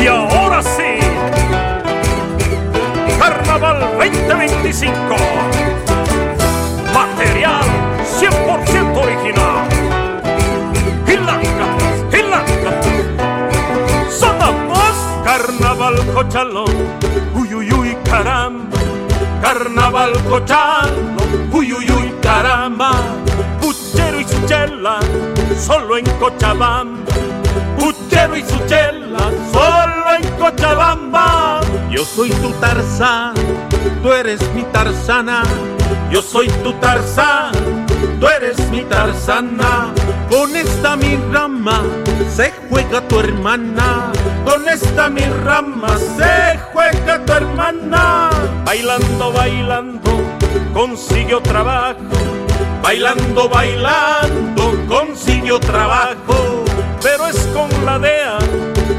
Y ahora sí, Carnaval 2025. Material 100% original. Hilángatas, hilángatas. Sonamos Carnaval Cochalón. Uy, uy, uy, caramba. Carnaval Cochalón. Uy, uy, uy, caramba. Puchero y chela, solo en Cochabamba. Puchero y su chela, solo en Cochabamba. Yo soy tu Tarzán, tú eres mi Tarzana. Yo soy tu Tarzán, tú eres mi Tarzana. Con esta mi rama se juega tu hermana. Con esta mi rama se juega tu hermana. Bailando, bailando, consiguió trabajo. Bailando, bailando, consiguió trabajo. Pero es con la DEA,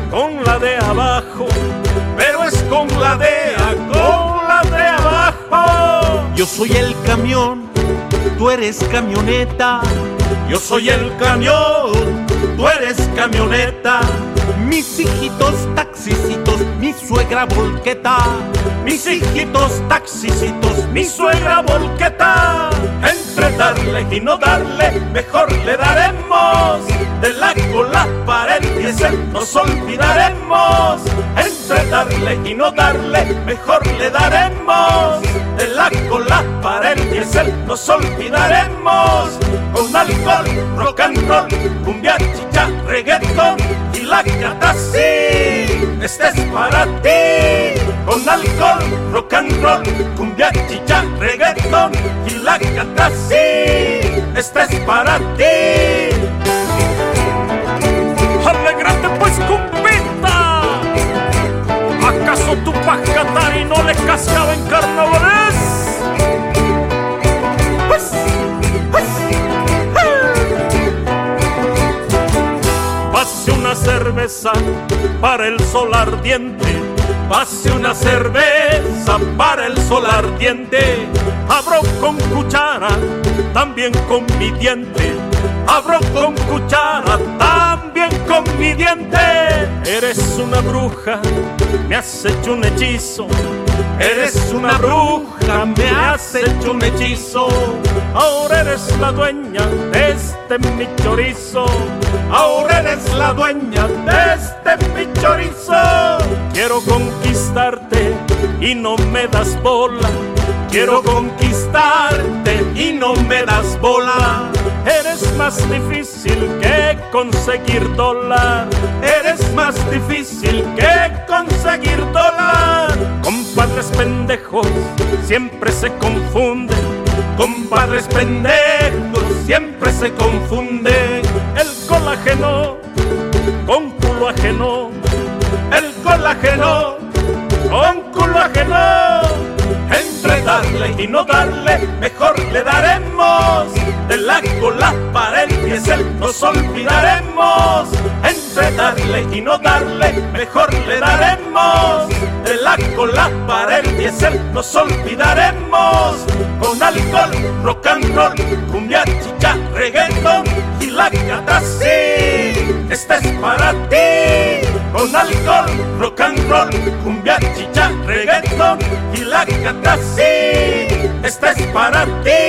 con la de abajo. Pero es con la DEA, con la de abajo. Yo soy el camión, tú eres camioneta. Yo soy el camión, tú eres camioneta. Mis hijitos taxicitos, mi suegra volqueta. Mis hijitos taxicitos, mi suegra volqueta. Darle y no darle, mejor le daremos. De la cola para nos olvidaremos. Entre darle y no darle, mejor le daremos. De la cola para nos olvidaremos. Con alcohol, rock and roll, cumbia, chicha, reggaeton y la cata sí. Este es para ti. Con alcohol, rock and roll, cumbia, chicha, reggaeton y la cata sí. Es para ti. Alegrate pues, cumpita. ¿Acaso tu pajatari no le cascaba en carnavales? Pues, pues, ah. Pase una cerveza para el sol ardiente. Pase una cerveza para el sol ardiente. Abro con cuchara, también con mi diente. Abro con cuchara, también con mi diente. Eres una bruja, me has hecho un hechizo. Eres una bruja, me has hecho un hechizo. Ahora eres la dueña de este mi chorizo. Ahora eres la dueña de este mi chorizo. Quiero conquistarte y no me das bola. Quiero conquistarte y no me das bola. Eres más difícil que conseguir dólar. Eres más difícil que conseguir dólar. Compadres pendejos siempre se confunden. Compadres pendejos siempre se confunden. El colágeno con culo ajeno. El colágeno con culo ajeno. Entre darle y no darle, mejor le daremos. Y no darle, mejor le daremos. De la cola para el nos olvidaremos. Con alcohol, rock and roll, cumbia, chicha, reggaeton y la cata sí. Esta es para ti. Con alcohol, rock and roll, cumbia, chicha, reggaeton y la cata sí. Esta es para ti.